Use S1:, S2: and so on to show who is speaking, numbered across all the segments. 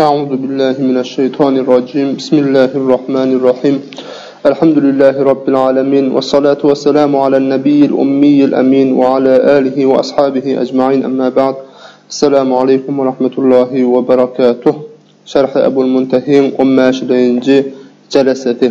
S1: أعوذ بالله من الشيطان الرجيم بسم الله الرحمن الرحيم الحمد لله رب العالمين والصلاة والسلام على النبي الأمي الأمين وعلى آله وأصحابه أجمعين أما بعد السلام عليكم ورحمة الله وبركاته شرح أبو المنتهين قماش لينجي جلسته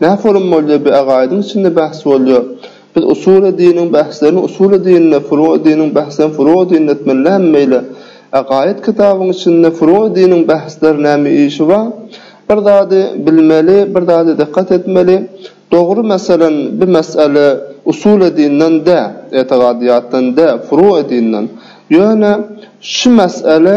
S1: Nä forum bolýa bi agaýdiň içinde bähs bolýa. Biz usuly diniň bähslerini usuly dinde furugy diniň bähslerini furugy dinde etmeli näme beýle. Agaýyt kitabyň içinde furugy diniň bähsleri näme işi ba. Bir zady bilmeli bir zady dykgat etmeli dogry meselem bi mesele usuly dinden dä etigadyýatdan dä furugy dinden ýöne şu mesele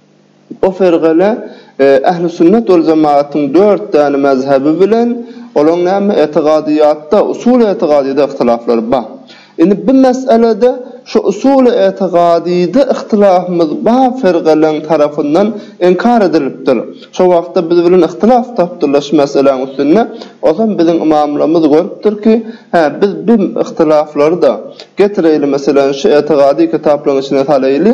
S1: O fergana Ähli Sünnet wal Jemagatyň dört däne mezhebi bilen olaň näme etigadyýatda, usuly etigadyýda yhtylaflary bar. Indi bu meselede şu usuly etigadyýda yhtylafymyz bar fergalaň tarapyndan inkar edilipdir. Şo wagtda biz bilen yhtylaf tapdylar şu meseläň üstünde. Ozam biziň ymamlarymyz görüpdir ki, hä biz bu yhtylaflary-da getireýli meseleni şu etigady kitaplaryň içine saleýli.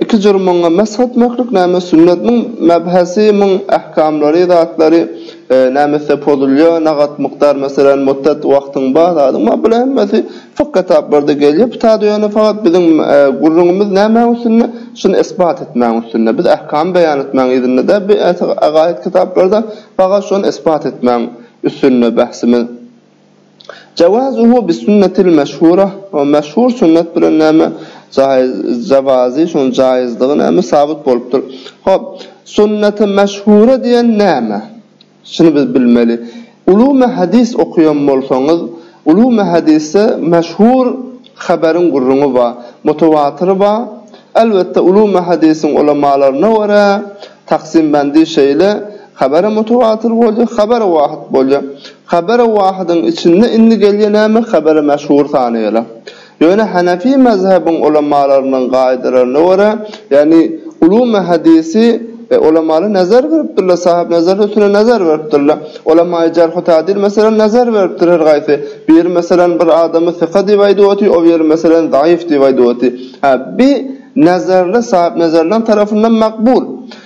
S1: Iki jür muňa meshet mekruh näme sünnet muň mebhesi muň ähkamlary zatlary näme etse pozulýa nagat mukdar meselem muddat wagtyň bar zadyň bar bular hemmesi fik kitaplarda gelýä bu tada ýöne fakat biziň gürrüňimiz nämäň üstünde şuny isbat etmäň üstünde biz ähkamy beýan etmäň yzynda däl bu ägaýat kitaplarda fakat şony isbat etmäň üstünde bahsimiz. Jawazuhu bi sunnetil meşhurah, o meşhur sunnet bilen näme jaýyz, jawazy, şonuň jaýyzdygy näme sabyt bolupdyr. Hop, sunneti meşhura diýen näme? Şuny biz bilmeli. Ulumy hadys okaýan bolsaňyz, ulumy hadysda meşhur haberiň gürrüňi bar, mutawatyry bar. Elbetde, ulumy hadysyň ulamalaryna görä, taksimbendi şeýle, haberi mutawatyr bolýar, haberi wahyt bolýar. Habara wahydyň içinde indi gelýän näme habara meşhur sanaýala. Ýöne Hanefi mezhebiň ulamalarynyň gaýdalaryna görä, ýagny Ulumy hadisi e, ulamaly nazar beripdirler, Sahib nazar hüsne nazar beripdirler. Ulamaýy jarhu tadil meselem nazar beripdir her gaýsy. Biri meselem bir adamy syka diýip aýdyp otyr, o biri meselem zaýyf diýip aýdyp otyr. Ha bi nazarly Sahib nazarlaň tarapyndan makbul.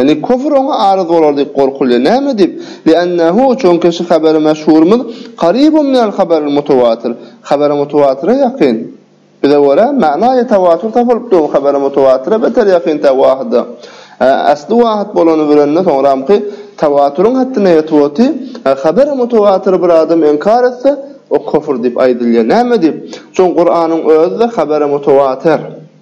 S1: Indi küfr oňa arz bolar diýip gorkulýar. Näme diýip? Li'annahu, çünki şu habary meşhurymyz Garibun minel habaril mutawatir, habary mutawatire ýakyn. Bize görä, ma'naýy tawatur tapylyp dur, habary mutawatire beter ýakyn tä wahyda. Asly wahyt bolany bilende, soňramky tawaturyň haddine ýetip oty, habary mutawatyry bir adam inkar etse, o küfr diýip aýdylýar. Näme diýip? Çünki Kur'anyň özi-de habary mutawatir.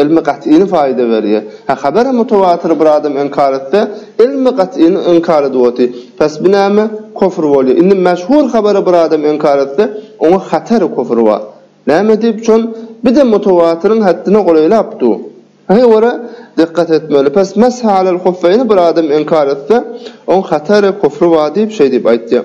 S1: Ilmi gat'yny faýda berýär. Hä, habary mutawatyry bir adam inkar etse, ilmi gat'yny inkar edip oty. Pes bu näme? Kufr bolýar. Indi meşhur habary bir adam inkar etse, oňa hatary kufr bar. Näme diýip üçin? Bir-de mutawatyryň haddine golaýlap dur. Şoňa görä dikkat etmeli. Pes mesh alel-huffeýni bir adam inkar etse, oň hatary kufr bar diýip şeýdip aýtýar.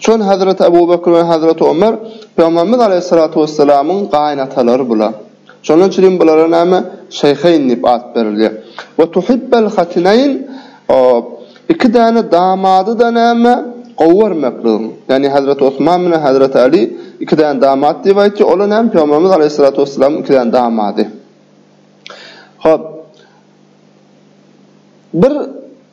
S1: Şol Hazreti Abu Bekr we Hazreti Omar Pygamberimiz Aleyhissalatu Vesselamyň gaýynatalary bular. Şonuň üçinem bulara näme Şeýheýn diýip at berilýär. We tuhibbel hatynaýn iki däne damady-da näme gowy görmekligiň. Ýagny Hazreti Osman bilen Hazreti Aly iki däne damat diýip aýtýar. Olar näme Pygamberimiz Aleyhissalatu Vesselamyň iki däne damady. Hop. Bir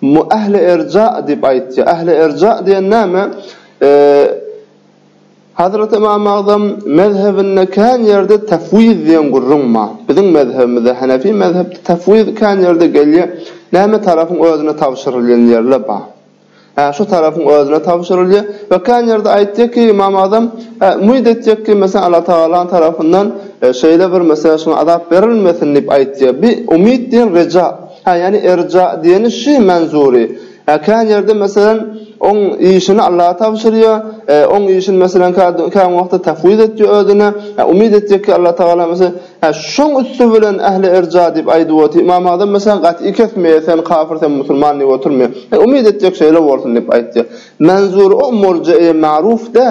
S1: Mu ähli erja diýip aýtýar. Ähli erja diýen näme? Hazreti Ymam Agzam mezhebinde kän ýerde tefwiz diýen gürrüň bar. Biziň mezhebimizde, Hanefi mezhebde tefwiz kän ýerde gelýär. Näme tarapyň özüne tabşyrylýan ýerler bar. Hä, şu tarapyň özüne tabşyrylýar we kän ýerde aýtýar ki, Ymam Agzam umyt etjek ki, meselem, Allah Tagalaň tarapyndan şeýle bir, meselem, şuňa azap berilmesin diýip aýtýar. Bi umyt diýen reja. Hä, ýani erja diýeni şü Manzury. Hä, kän ýerde, meselem, oň işini Allaha tabşyrýar. Hä, oň işini, meselem, kä, kän wagtda tafwiz etýär özüne. Hä, umyt etýär ki, Allah Tagala, meselem, hä, şoň üsti bilen ähli erja diýip aýdyp otyr. Ymam Azam, meselem, gat'y kesmeýär, sen kafyr, sen musulman diýip oturmaýar. Umyt etjek şeýle bolsun diýip aýtýar. Manzury o murjiýe magruw dä.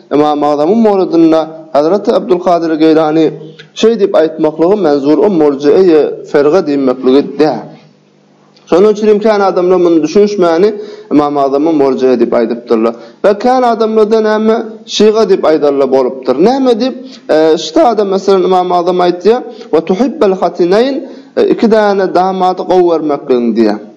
S1: Ymam Agzamyň mowludynda Hazraty Abdulkadyr Geýlany şeý diýip aýtmaklygy menzur o murjieýe ferga diýmekligi däl. Şonuň üçinem kän adamlar muny düşünişmäni Ymam Agzama murjie diýip aýdypdyrlar. Ýa kän adamlarda näme şiga diýip aýdarlar bolupdyr. Näme diýip şita adam meselem Ymam Agzam aýtýar, Wa tuhibbel hatinayn iki däne damady gowy görmekligiň diýýär.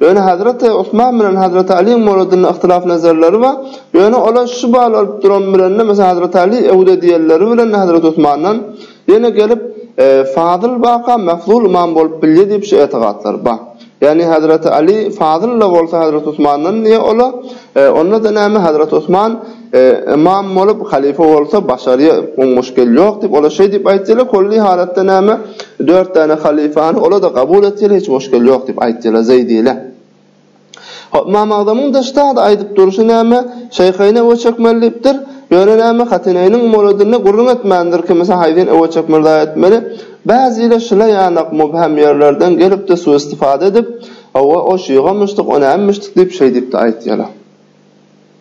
S1: Ýöne Hazreti Osman bilen Hazreti Aliň molodyna yhtylaf nazarlary bar. Ýöne olar şu baly alyp duran birende meselem Hazreti Ali öwde diýenleri bilen Hazreti Osmandan ýene gelip Fazyl baka Mefzul ymam bolup bilýär diýip şu etigatlary bar. Ýagny Hazreti Ali Fazyl-da bolsa Hazreti Osmandan diýýär olar. Onda-da näme Hazreti Osman Ymam bolup, halypa bolsa, başaryýa oňmaş gel ýok diýip, ola şeý diýip aýtýarlar, kulli halatda näme, dört däne halypany ola-da gabul etýärler, hiç boş gel ýok diýip aýtýarlar, zeýdile. Hop, Ymam Agzamyň daşda-da aýdyp durşy näme, şeýheýne öe çekmeli diýipdir, ýöne näme, hatyneýniň molodyny gürrüň etmändir, kimisi haýsyn öe çekmeli zaý etmeli, bäzile şile ýanak mubhem ýerlerden gelip-de suistifada edip, Hawa, o şigamyşdyk, o nämemişdik diýip, şeý diýip-de aýtýarlar.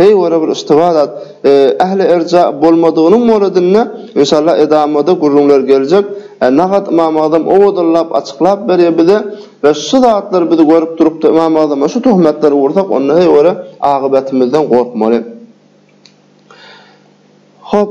S1: Heý görä bir yştyba zat. Ähli erja bolmadygynyň moredinde inşallah edamada gürrüňler geljek. Nagat Ymam Agzam owadallap açyklap berýär bize we şu zatlar bizi görüp durupda Ymam Agzama şu töhmetleri ursak onda heý görä agybetimizden gorkmaly. Hop.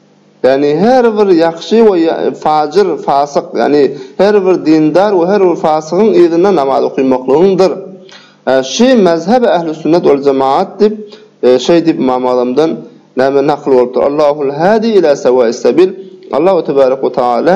S1: Ýagny her bir ýagşy we fajyr, fasyk, ýagny her bir dindar we her bir fasygyň yzyndan namaz okymaklygyňdyr. Şy mezhebi ähli sünnet wal jemaat diýip, şeý diýip Ymam Azamdan näme nakyl bolupdyr, Allahul hadi ila sawais sabil, Allah tebarek we taala,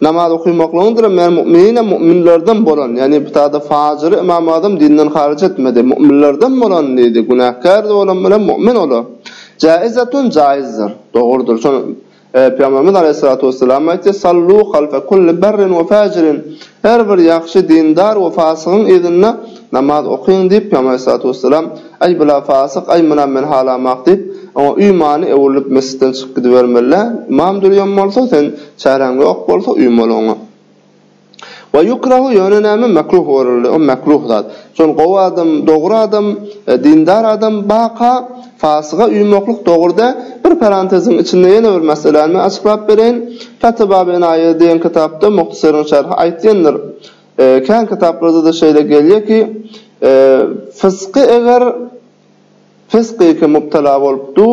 S1: Namaz okymaklygyňdyr men mu'minine mu'minlerden bolan, ýagny bitada fajiry Ymam Azam dinden haryç etmedi, mu'minlerden bolan diýdi, günäkärdi bolan bilen mu'min ola. Jaizatun jaizdir, dogrudyr. Şony Pygamberimiz Aleyhissalatu vesselam aýtdy, Sallu halfe kulli berrin we fajirin, her bir ýagşy, dindar we fasygyň yzynda namaz okyň diýip, Pygamber Aleyhissalatu vesselam, Aý bula fasyk, aý muna men halamak diýip, oňa uýmany öwrülip mesjitden çykyp gidibermeli, Ymam durýan bolsa sen Çäräň ýok bolsa uým bol oňa. Wa ýukrahu ýöne näme mekruh görüldi o mekruh zat. Şol gowy adam dogry adam dindar adam baka fasyga uýmaklyk dogry dä bir paranteziň içinde ýene bir meseläni açyklap bereýin Fety Baby Enaýy diýen kitapda Muhtasaryň şerhi aýtýandyr kän kitaplarda-da şeýle gelýä ki fysky eger Fysky kem mubtala bolup du,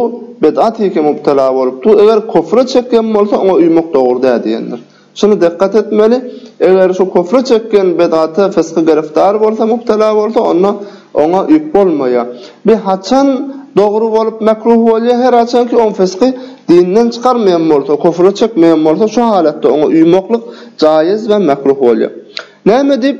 S1: bid'aty kem mubtala bolup du, eger kufry çekgen bolsa oňa uýmak dogry dä diýendir. Şuny dykgat etmeli, eger şu kufry çekgen bid'ata, fysky gerefdar bolsa, mubtala bolsa, onda oňa uýup bolmaýar. Bi haçan dogry bolup mekruh bolýar, her haçan ki oň fysky dinden çykarmaýan bolsa, kufry çekmeýän bolsa, şu halatda oňa uýmaklyk jaýyz we mekruh bolýar. Näme diýip.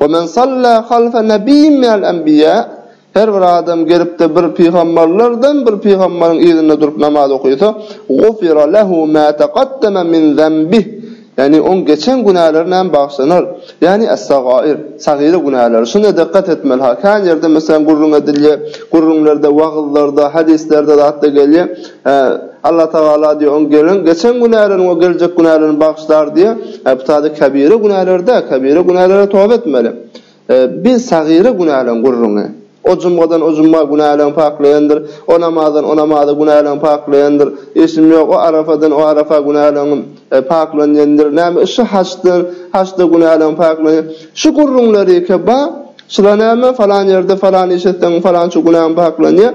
S1: We men salla halfa nebiyyin minel enbiýa, Her bir adam gelip-de bir pygamberlerden bir pygamberyň yzynda durup namaz okysa, gufira lehu ma taqaddeme min zenbih, ýagny oň geçen günäleri näme bagyşlanar, ýagny es-sagair, sagyra günäleri. Şuna dykgat etmeli-ha, kän ýerde meselem gürrüň edilýär, gürrüňlerde, wagyzlarda, hadislerde zat-da gelýär. Hä, Alla Tagala diýýär, oň gelen, geçen günälerini we geljek günälerini bagyşlar diýýär. Hä, bu sady kebire günäler däl, kebire günälere toba etmeli. Hä, biz sagyra günäleň gürrüňi. O jumgadan o jumga günäleň paklaýandyr, o namazdan o namaza günäleň paklaýandyr. Eşim ýok, o arafadan o arafa günäleň paklanýandyr. Näme, şu haçdan, haçda günäleň paklanýar. Şu gürrüňleri keba, şular näme, falan ýerde falan iş etseň, falança günäň paklanýar.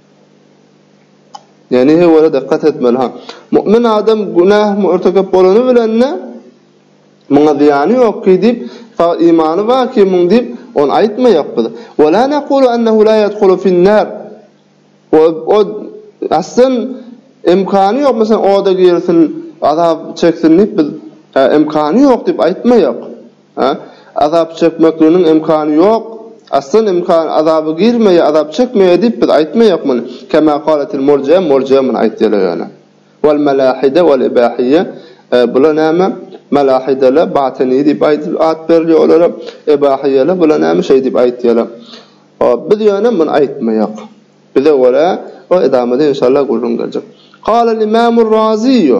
S1: Mu'min adam günäh mürtekep bolany bilen-de, Muňa zyýany ýok ki diýip, Fagl imany bar ki muň diýip, ony aýtmaýak biz. O aslan imkany ýok, meselem, oda girsin, azap çeksin diýip biz imkany ýok diýip aýtmaýak. Hä? Azap çekmekliginiň imkany ýok. Aslan imkan azaba girmeýär, azap çekmeýär diýip biz aýtmaýak muny. Kema kalatil murjia, murjia muny aýtýarlar ýöne. Wal malahide wal ibahiyye bular näme? Malahideler batyny diýip aýdyp at berilýär olara. Ibahiyyeler bular näme şeý diýip aýtýarlar. Hop, biz ýöne muny aýtmaýak. Bize görä o edamada inşallah gürrüň geljek. Kalal imamur raziýu.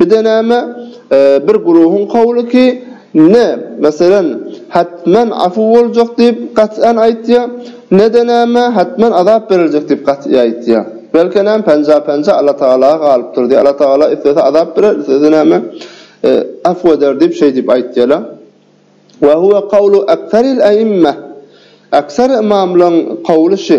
S1: Bir-de näme, bir guruhyň kowly ki, ne, meselem, hetmen afu boljak diýip gat'an aýtýar, ne-de näme, hetmen azap beriljek diýip gat'i aýtýar. Belki näme, penja-penja Allatagalaga galypdyr diýip, Allatagala islese azap berer, islese näme, afu eder diýip şeý diýip aýtýarlar. We huwe kowlu ekseril-e'immeh, ekser ymamlaryň kowly şi.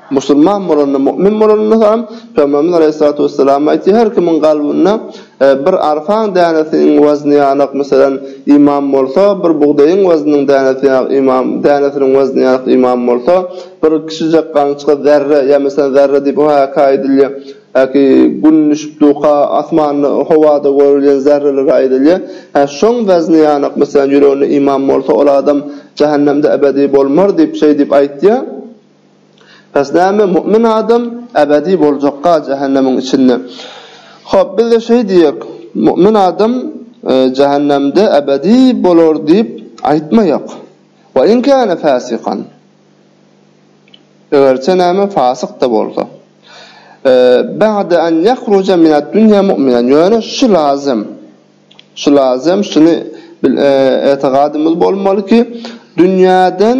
S1: Musulman bolanda, mu'min bolanda salam, Pygamberimiz aleýhissalatu wessalam aýtdy, her kimiň kalbynda bir arpaň dänesiniň wazny ýalak, meselem, iman bolsa, bir bugdaýyň waznynyň dänesi ýalak iman, dänesiniň wazny ýalak iman bolsa, bir kiçijek gançga zerre, ýa meselem zerre diýip häki aýdylýar, häki Gün düşüp durka asmanda, howada görülýän zerrelere aýdylýar. Hä, şoň wezny ýalak meselem ýüreginde iman bolsa, ol adam jähennemde ebedi bolmar diýip, şeý diýip aýtýar. Bes näme, mu'min adam ebedi boljakka jähennemiň içinde. Hop, biz-de şeý diýek, mu'min adam jähennemde ebedi bolar diýip aýtmaýak. Wa in kana fasikan. Egerçe näme, fasyk-da bolsa. Ba'de an ýahruja minad-dunýa mu'minan. Ýöne şu lazym. Şu lazym, şuny bil, etigadymyz bolmaly ki, dünýäden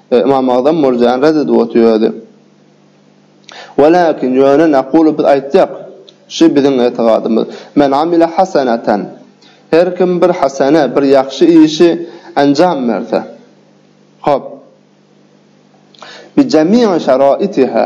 S1: Ymam Agzam murjany red edip otyr özi. Welakin ýöne nakulu biz aýtjak. Şu biziň etygadymyz. Men amile haseneten. Her kim bir hasene, bir ýagşy işi enjam berse. Hop. Bi jemii şaraitiha.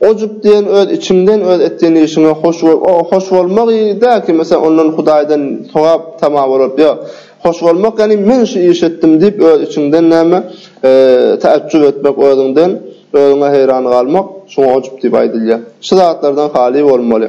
S1: Ojup diýen öz içiňden öz etýän işiňe hoş bol. O hoş bolmak y däl ki meselem ondan hudaýdan sogap tama bolup ýok. Hoş bolmak ýagny men şu iş etdim diýip öz içiňden näme täejjüp etmek özüňden özüňe heýran galmak şuňa ojup diýip aýdylýar. Şu zatlardan haly bolmaly.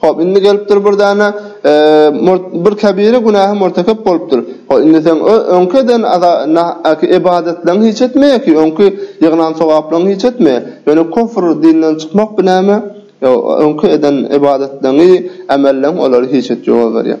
S1: Hop, indi gelipdir bir däne murt, bir kebire günähe murtekep bolupdyr. Hop, indi seň ö, öňki eden aza, na, aki, ybadetleriň hiç etmeýär ki, öňki ýygnan sogaplaryň hiç etmeýär. Ýöne kufr, dinden çykmak bi näme? Ýo, öňki eden ybadetleriňi, emelleriň olary hiç et, jogap berýär.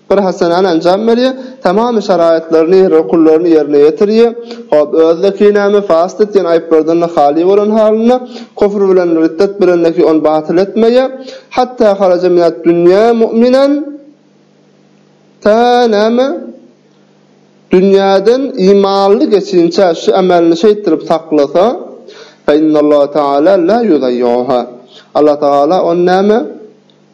S1: Bir hasanany anjam berýä, tamamy şaraýatlaryny, rukunlaryny ýerine ýetirýä, hop, özi-de kinämi, fasid diýen aýyplardan-da haly bolan halynda, küfr bilen riddet bilenligi ony batyl etmeýä, hatda haraja minad dünýä mu'minan, tä näme, dünýäden imanly geçinçä şu emelini şeýtdirip saklasa, fe innallaha ta'ala la ýudaýýuha, Allatagala ony näme,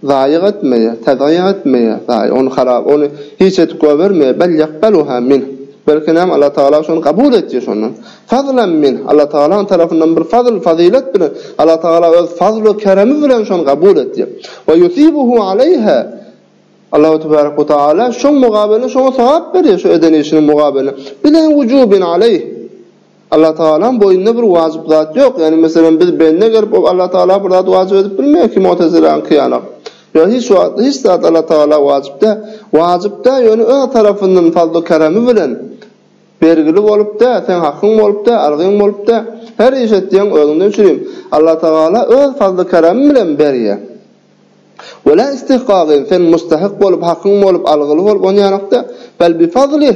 S1: Zaýa etmeýär, tazýa etmeýär, zaýa, ony harap, ony hiç edip goýbermeýär, bel ýakbaluha min, belki näme, Alla Tagala şony kabul etýär şondan, fazlan min, Alla Tagalaň tarapyndan bir fazl, fazylat bilen, Alla Tagala öz fazl we keremi bilen şony kabul etýär, we ýusibuhu aleýha, Allahu tebarek we taala şoň mugabeline şoňa sogap berýär, şu eden işiniň mugabeline, bilen wujubin aleýh. Allah Tagalaň boýnunda bir wajyp zat ýok, ýagny meselem biz bende gelip ol Allah Tagala bir zat wajyp edip bilmeýär ki Mu'teziläňki ýanak. Ýöne hiç wagt hiç zat Allah Tagala wajyp däl. Wajyp däl ýöne öz tarapyndan fazly keremi bilen bergili bolup däl, seň hakyň bolup däl, arzyň bolup däl. Her iş etýäň özüňden çürim. Allah Tagala öz fazly keremi bilen berýär. Wela istihgagin sen mustahyk bolup, hakyň bolup, algyly bolup onýanak däl. Bel bi fazlih.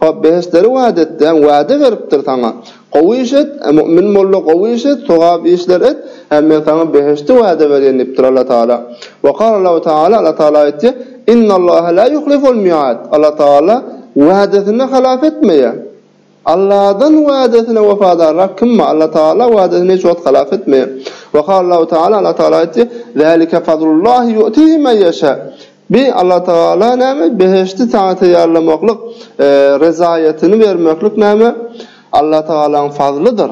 S1: Hop, behiştleri wada etdäň, wada beripdir saňa. Gowy iş et, Mu'min molla, gowy iş et, sogap işler et, hä, men saňa behişti wada berýän diýipdir Allatagala. Wa qalallahu taala, Allatagala aýtýar, Innallaha la yuhliful mi'ad, Allatagala wadasyny halap etmeýär. Alladan wadasyna wepadarrak kim bar? Allatagala wadasyny hiç wagt halap etmeýär. Wa qalallahu taala, Allatagala aýtýar, Zalika fazlullahi yu'tihi men ýeşâ, Bi Alla Tagala näme? Behişdi saňa teýýarlamaklyk, rezaýatyny bermeklik näme? Alla Tagalaň fazlydyr.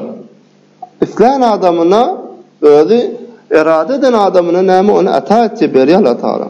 S1: Islän adamyna Özi erade eden adamyna näme ony ata etýär, berýär Alla Tagala.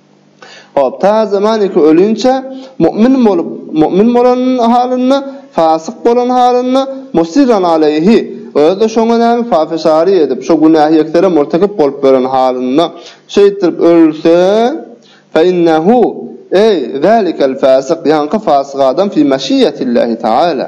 S1: Hop, ta zaman eki ölinçä, mu'min bolup, mu'min bolan halynda, fasyk bolan halynda, musirran aleýhi, öz-de şoňa näme, fafeşary edip, şo günähi ýeksere murtekip bolup ýören halynda, şeýtdirip ölse, fe innehu, eý, zalikel fasyk, ýaňky fasyk adam, fi meşiýetillahi taala.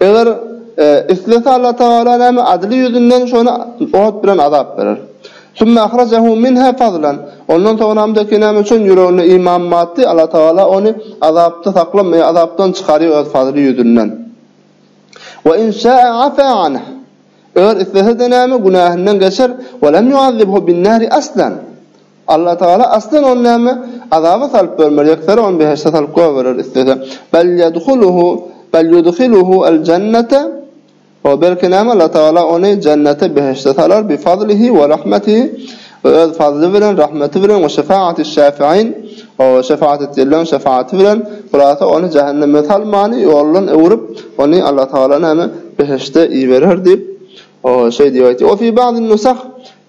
S1: Eger islese Allah Tagala näme adyly ýüzünden şony ot bilen azap berer. Sümme ahrajahu minha fazlan. Ondan soňramdaki näme üçin ýüreginde iman batdy, Allah Tagala ony azapda saklamaýar, azapdan çykarýar öz fazly ýüzünden. Ve in şa'a afa anh. Eger islese-de näme günähinden geçer, ve lem yu'azzibhu bin nari aslan. Allatagala aslan ony näme, azaba salyp görmez, ýekseri ony behişde salyp göberer islese. Bel ýedhuluhu, bel ýudhiluhu el-jennete, o belki näme, Allatagala ony jennete, behişde salar, bi fadlihi we rahmatihi, öz fazly bilen, rahmeti bilen, we şefaatiş-şafi'in, o şefaat etýänleriň şefaati bilen, hulasa ony jähenneme salmany ýoldan öwrüp, ony Allatagala näme, behişde iberer diýip, O şeý diýip aýtdy. O fi ba'din nusah,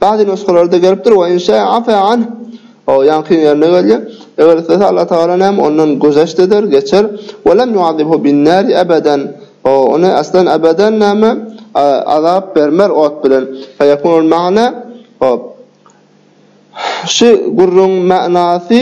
S1: ba'zi nusgalarda gelipdir, we inşa afa anh, o ýaňky ýerine gelýär. Eger islese Allah Tagala näme, ondan güzeşt eder, geçer, we lem yu'azibhu bin nari abadan, o ony aslan abadan näme, azap bermer ot bilen. Fe ýekunul ma'na, hop, şu gürrüň ma'nasy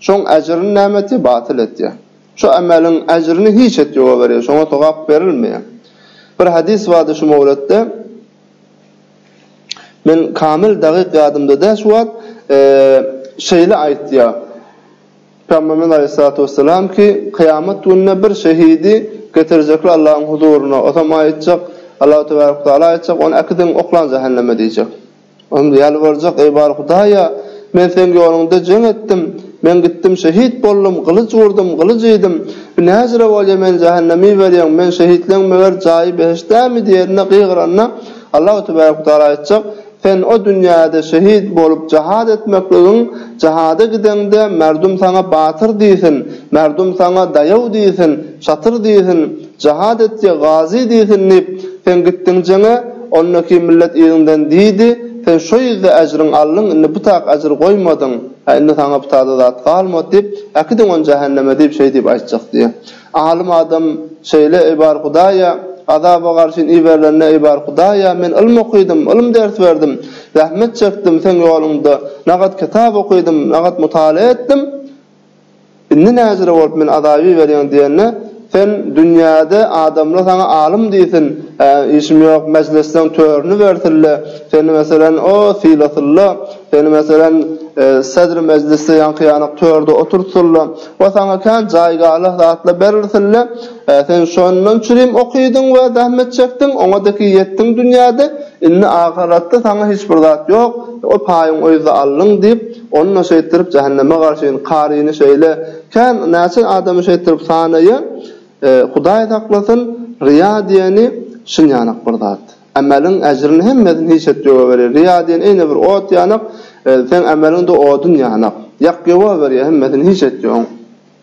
S1: Şoň äjrini näme etýär? Batyl etýär. Şu ämeliň äjrini hiç et ýoga berýär, şoňa sogap berilmeýär. Bir hadys bardy şu mowletde, men kamyl dagyk ýadymda däl şu wagt, şeýle aýtýar, Pygamberimiz aleýhissalatu wessalam ki, kyýamat gününe bir şehidi getirjekler Allahyň huzuryna, o sam aýtjak, Allahu tebarek we taala aýtjak, ony äkidiň oklan jähenneme diýjek. Onda ýalbarjak, Eý, bar Hudaýa, men Seň ýoluňda jeň etdim. Men gitdim, şehit boldum, gylyç urdum, gylyç iýdim. Bu näjüre bolýar, meni jähenneme iberýäň, men şehitlenmeger jaýy behişt dälmi? diýerine gygyranda, Allah tebärek we tagala aýtjak, Sen o dünýäde şehit bolup jahad etmekligiň, jahada gideňde merdum saňa batyr diýsin, merdum saňa daýaw diýsin, şatyr diýsin, Jahat etje, gazy diýsin diýip, sen gitdiň jeňe, ondaki millet yzyňdan diýdi, sen şo ýüzde äjriň aldyň, indi bu tak äjir goýmadyň, hä, indi saňa bu tada zat galmady diýip, äkidiň ony jähenneme diýip, şeý diýip aýtjak diýýär. Alym adam şeýle, Eý, bar Hudaýa, azaba garşyn iberilende, eý, bar Hudaýa, men ylym okydym, ylym ders berdim, zähmet çekdim, seň ýoluňda, nagat kitap okydym, nagat mutala etdim, Indi näjele bolup meni azap iberýäň diýende, sen dünýäde adamlar saňa alym diýsin, ä, işim ýok, mejlisleň törüni bersinle, seni meselem, o, sylasynla, seni meselem, sedri mejlisde ýaňky ýanak törde oturtsynla we saňa kän jaý-gala zatlar berilsinle, Hä, sen şondan üçin hem okydyň we zähmet çekdiň, oňa deki ýetdiň dünýäde, indi ahyratda saňa hiç bir zat ýok, o paýyň öýdüde aldyň diýip, ony-da şeýtdirip jähenneme garşyn, karyny şeýle, kän, näçe adamy şeýtdirip sanaýa, Hudaý saklasyn, ryýa diýeni çyn ýanak bir zat. Ämeliň äjrini hemmesini hiç et ýoga berýär. Ryýa diýen eýne bir ot ýanak, seň ämeliň-de odun ýanak. Ýak ýoga berýär hemmesini hiç et ýoň.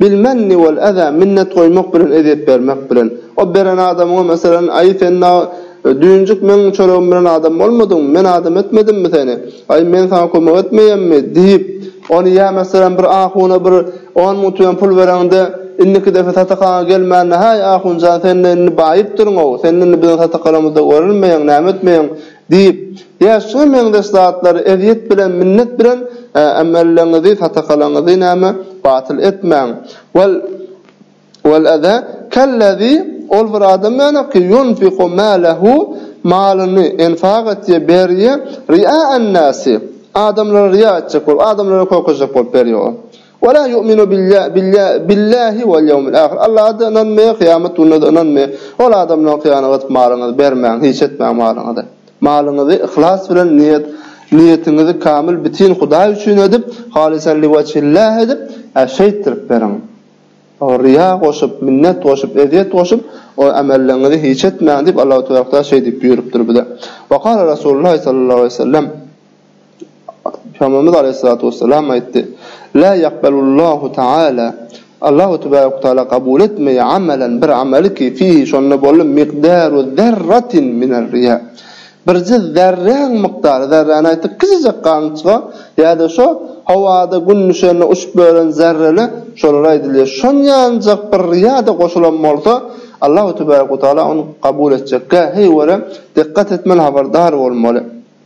S1: Bil menni wal eza, minnet goýmak bilen ezýet bermek bilen. O beren adamyňa meselem, Aý, sen dagy düýnjük meň çöregim bilen adam bolmadyňmy? Men adam etmedimmi seni? Aý, men saňa kömek etmeýänmi? diýip, ony ýa meselem bir ahuna bir on müň tümen pul bereňde, indiki depe satykaňa gelmände, Häý, ahun jan, sen-de indi baýypdyryň-ow, sen-de indi biziň satykalarymyzda görünmeýäň, näme etmeýäň? Diýip, ýa şuňa meňzeş zatlary ezýet bilen, minnet bilen emelleriňizi, sadakalaryňyzy näme, batyl etmäň. Wal, wal-aza, kel-lezi, ol bir adam ýaly ki, ýunfiku mälehu, malyny enfak etýär, berýär, riä'an-nasi, adamlara riä etjek bolup, adamlara kökezjek bolup berýär. Wala yu'minu billah billah billahi wal yawmil ahir. Allah'a inanmaýar, kyýamat gününe inanmaýar. Ol adamlaryň hyýanat edip malyňyzy bermäň, hiç etmäň malyňyzy. Malyňyzy yhlas bilen niýet niýetiňizi kamil bitin Hudaý üçin edip, halysan liwajhillah edip, şeýtdirip beriň. O riýa goşup, minnet goşup, ezýet goşup, o amelleriňizi hiç etmäň diýip Allahu teala şeýdip buýrupdyr bize. Wa kala Rasulullah sallallahu aleyhi ve sellem Pygamberimiz Aleyhissalatu vesselam aýtdy, La ýakbelullahu Teala, Allahu Tebarek ve Teala kabul etmeýär amelen bir ameli ki fihi şonda bolly mikdaru zerratin minel riýa. Birje zerräň mukdary, zerräni aýtdyk kiçijek gamçyga ýa-da şo howada gün düşende uçup bölen zerrele şolara aýdylýar. Şonýanjak bir riýa-da goşulan bolsa, Allahu Tebarek ve Teala ony kabul etjekkä heý wele dikkat etmeli, habardar bolmaly.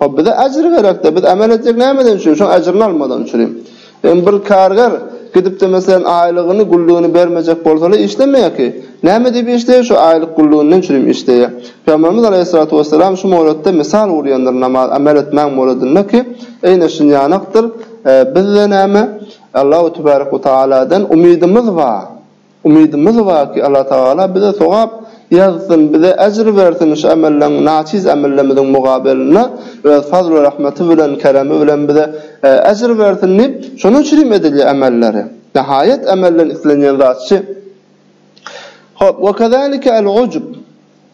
S1: Hop, bize äjir gerek-dä, biz amel etjek nämeden üçin, şoň äjrini almadan üçin. Indi bir karger gidip-de, meselem, aýlygyny, gullugyny bermejek bolsa-la işlemeýär ki. Näme diýip işleýär, şu aýlyk, gullugyny näme üçin işleýär? Pygamberimiz aleýhissalatu wessalam şu mowlatda mysal urýandyr, namaz, amel etmäň mowladynda ki, eýneşin ýanakdyr, biz-de näme, Allahu tebarek we taaladan umydymyz bar. Umydymyz barki Alla Tagala bize sogap ýazsyn bize ejir bersin şu emelleň naçiz emellemiziň mugabelinde öz fazl we rahmeti bilen keremi bilen bize ejir bersin diýip şonuň üçin hem edilýär emelleri nahaýat emelden islenýän zat şi hop we kezalike el ujb.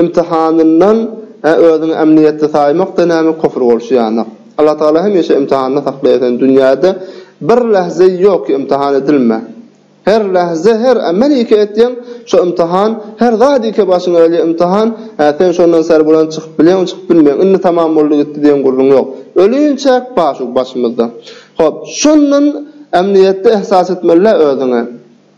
S1: Imtihanyndan a özüňi emniýetli saýmakda näme kofr bolşy ýanyk. Allah Tagala hemişe imtihanda saklaýar seni dünýäde bir lähze ýok ki imtihan edilme. Her lähze her amel ike etýäň şo imtihan her zat ike başyňa gelýär imtihan a sen şondan ser bolan çykyp bilýäňmi çykyp bilmeýäň indi tamam boldy gitdi diýen gürrüň ýok. Ölinçäk bar şu başymyzda. Hop şondan emniýetli ehsas etmelilä özüňi.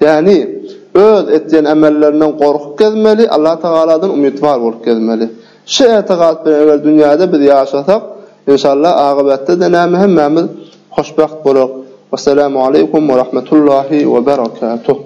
S1: Ýagny, öz etýän emellerinden gorkup gezmeli, Allatagaladan umytwar bolup gezmeli. Şu etigat bilen eger dünýäde biz ýaşasak, inşallah agybatda-da näme hemmämiz hoşbagt bolarys. Wessalam Aleýkum we Rahmetullahi we Berekatuh.